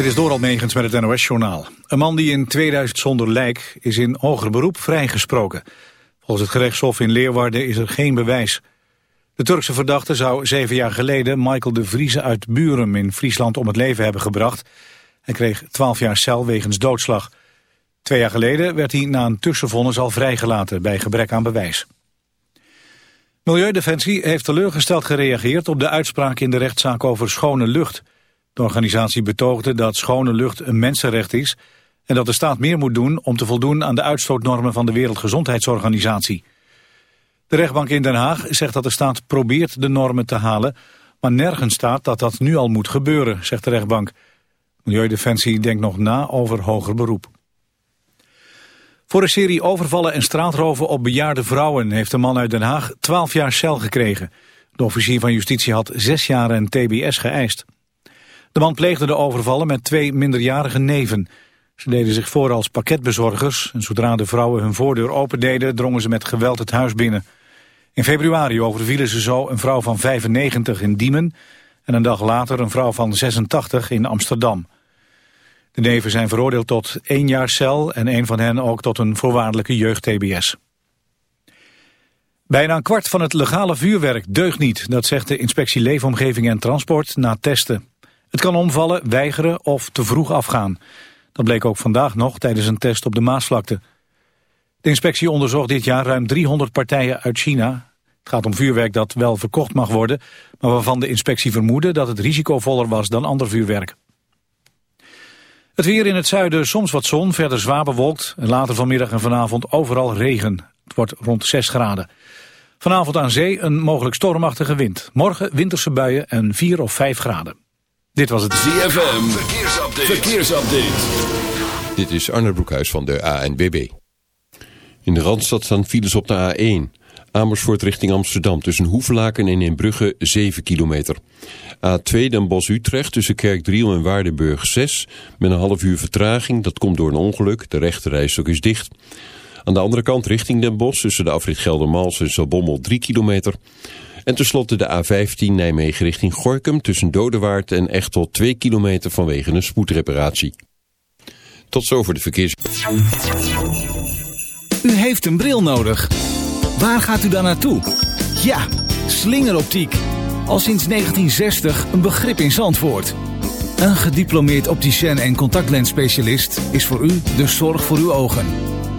Dit is door Almegens met het NOS-journaal. Een man die in 2000 zonder lijk is in hoger beroep vrijgesproken. Volgens het gerechtshof in Leeuwarden is er geen bewijs. De Turkse verdachte zou zeven jaar geleden Michael de Vrieze uit Buren in Friesland om het leven hebben gebracht. Hij kreeg 12 jaar cel wegens doodslag. Twee jaar geleden werd hij na een tussenvonnis al vrijgelaten bij gebrek aan bewijs. Milieudefensie heeft teleurgesteld gereageerd op de uitspraak in de rechtszaak over schone lucht. De organisatie betoogde dat schone lucht een mensenrecht is en dat de staat meer moet doen om te voldoen aan de uitstootnormen van de Wereldgezondheidsorganisatie. De rechtbank in Den Haag zegt dat de staat probeert de normen te halen, maar nergens staat dat dat nu al moet gebeuren, zegt de rechtbank. Milieudefensie denkt nog na over hoger beroep. Voor een serie overvallen en straatroven op bejaarde vrouwen heeft een man uit Den Haag 12 jaar cel gekregen. De officier van justitie had 6 jaar en tbs geëist. De man pleegde de overvallen met twee minderjarige neven. Ze deden zich voor als pakketbezorgers en zodra de vrouwen hun voordeur opendeden drongen ze met geweld het huis binnen. In februari overvielen ze zo een vrouw van 95 in Diemen en een dag later een vrouw van 86 in Amsterdam. De neven zijn veroordeeld tot één jaar cel en een van hen ook tot een voorwaardelijke jeugd-TBS. Bijna een kwart van het legale vuurwerk deugt niet, dat zegt de inspectie Leefomgeving en Transport na testen. Het kan omvallen, weigeren of te vroeg afgaan. Dat bleek ook vandaag nog tijdens een test op de Maasvlakte. De inspectie onderzocht dit jaar ruim 300 partijen uit China. Het gaat om vuurwerk dat wel verkocht mag worden... maar waarvan de inspectie vermoedde dat het risicovoller was dan ander vuurwerk. Het weer in het zuiden soms wat zon, verder zwaar bewolkt... en later vanmiddag en vanavond overal regen. Het wordt rond 6 graden. Vanavond aan zee een mogelijk stormachtige wind. Morgen winterse buien en 4 of 5 graden. Dit was het ZFM. Verkeersupdate. Verkeersupdate. Dit is Arne Broekhuis van de ANBB. In de Randstad staan files op de A1. Amersfoort richting Amsterdam tussen Hoevelaken en Inbrugge 7 kilometer. A2 Den Bosch-Utrecht tussen Kerkdriel en Waardenburg 6 met een half uur vertraging. Dat komt door een ongeluk. De rechterrijstok is dicht. Aan de andere kant richting Den Bosch tussen de afrit Geldermals en Zalbommel 3 kilometer. En tenslotte de A15 Nijmegen richting Gorkum tussen Dodewaard en Echtel 2 kilometer vanwege een spoedreparatie. Tot zover de verkeers... U heeft een bril nodig. Waar gaat u dan naartoe? Ja, slingeroptiek. Al sinds 1960 een begrip in Zandvoort. Een gediplomeerd opticien en contactlensspecialist is voor u de zorg voor uw ogen.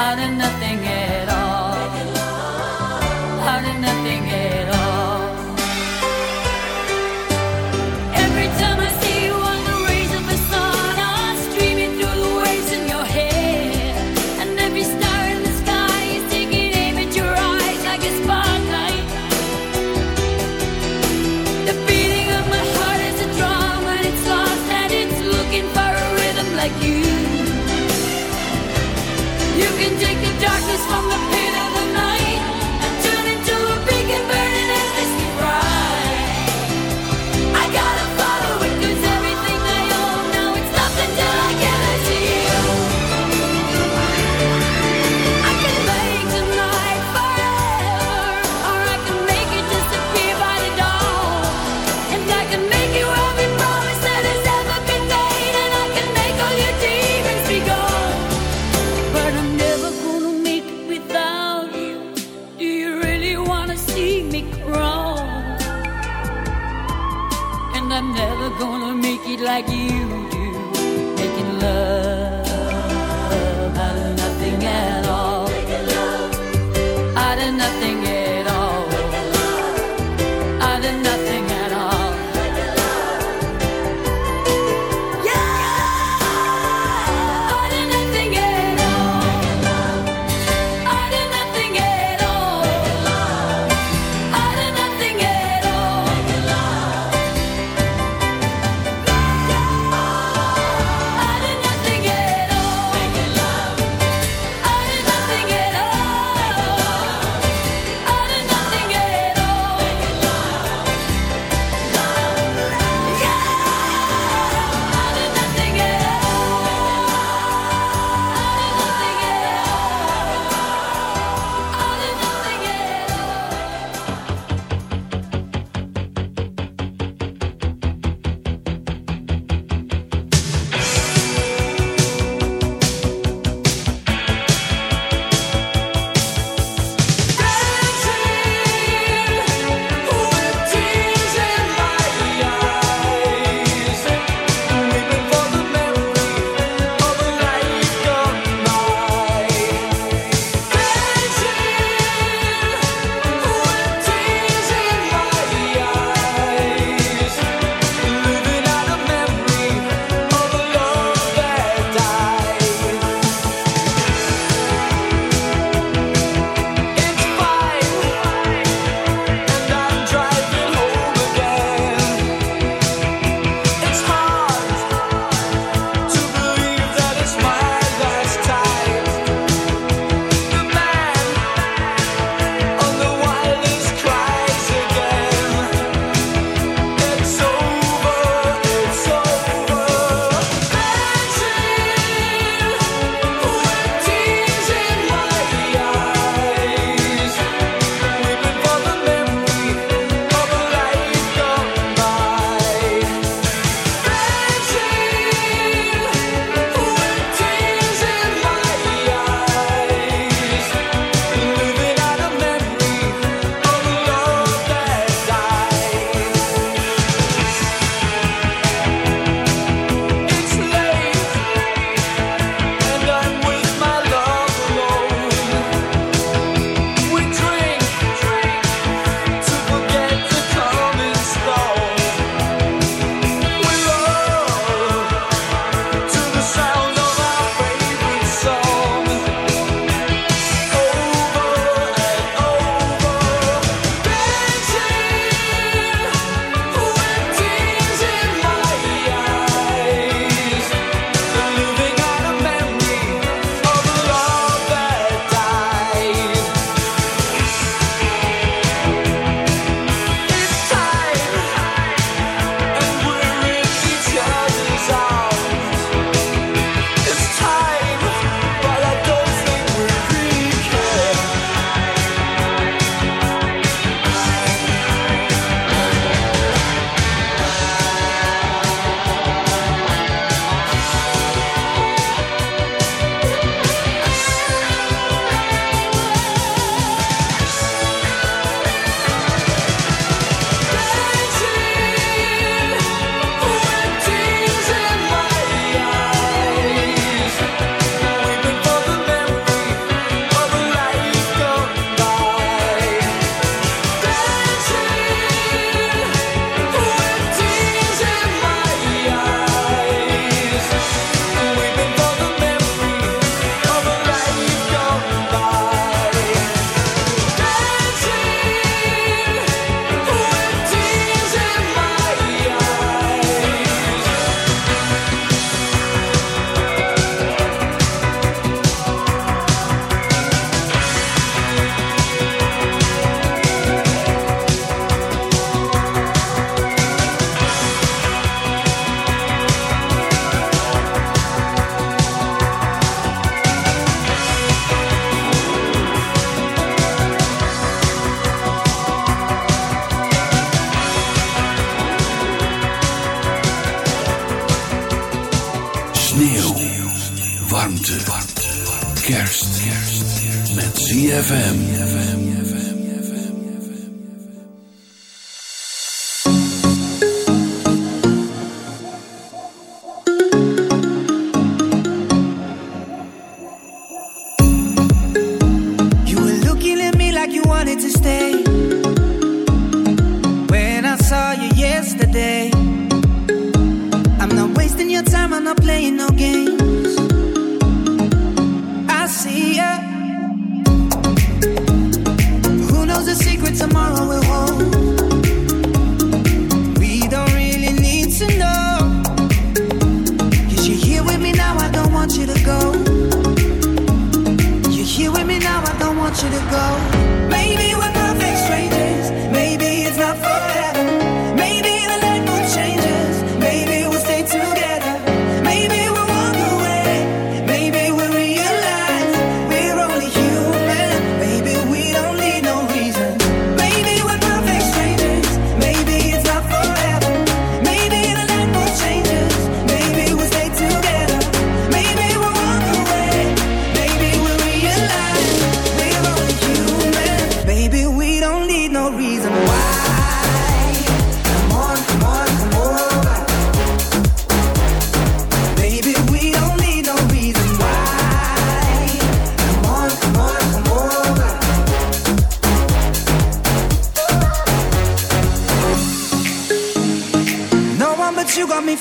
out of nothing else.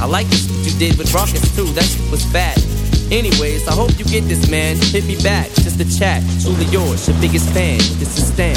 I like this what you did with Rawkus too, that shit was bad. Anyways, I hope you get this man, hit me back, just a chat. Truly yours, your biggest fan, this is Stan.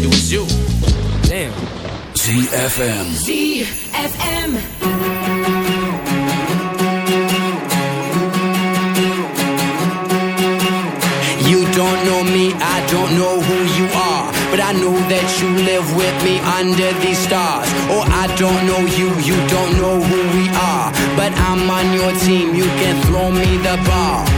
it was you. Damn. ZFM. ZFM. You don't know me, I don't know who you are. But I know that you live with me under these stars. Or I don't know you, you don't know who we are. But I'm on your team, you can throw me the ball.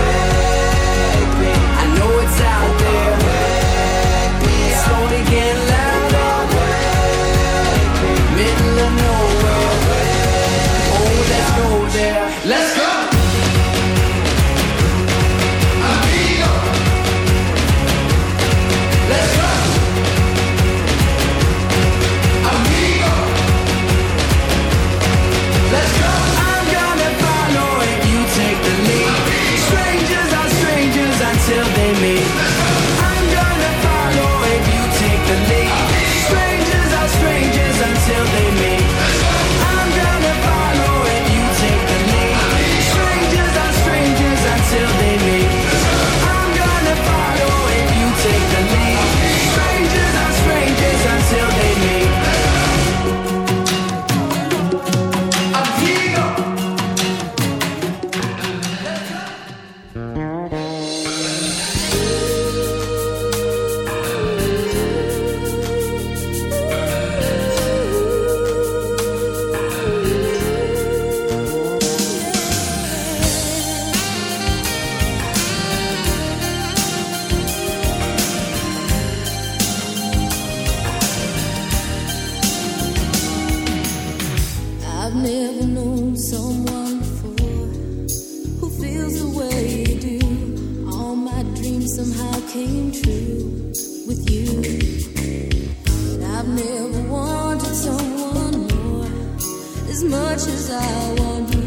as much as I want you.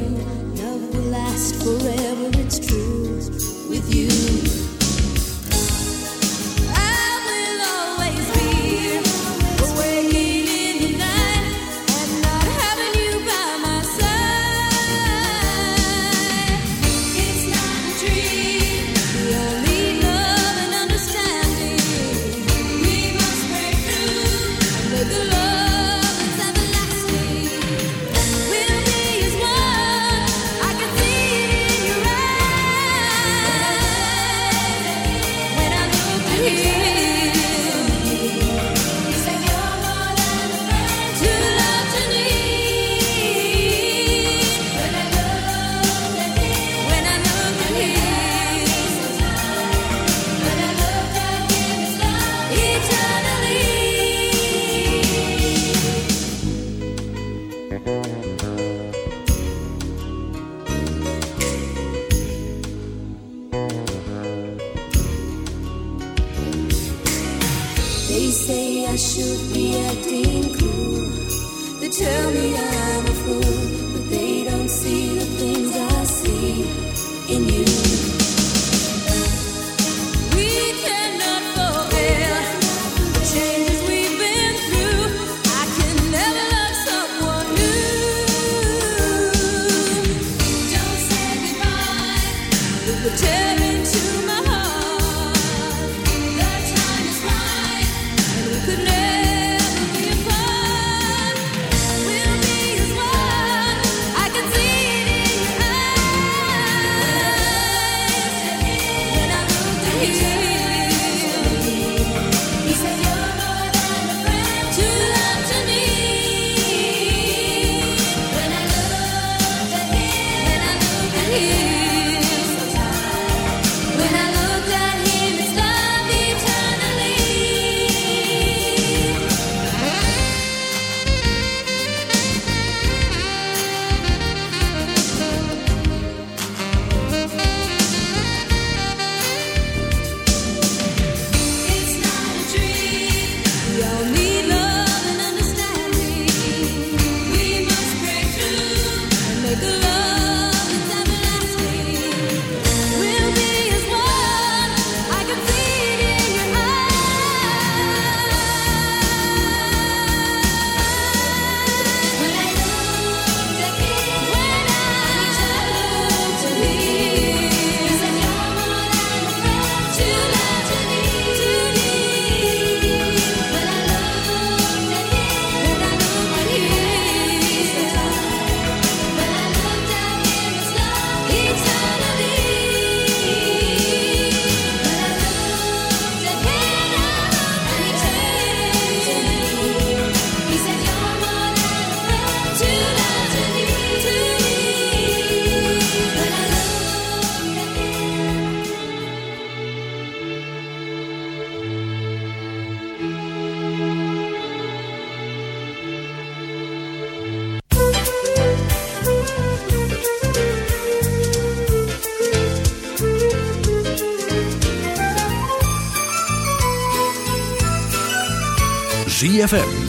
Love will last forever, it's true with you.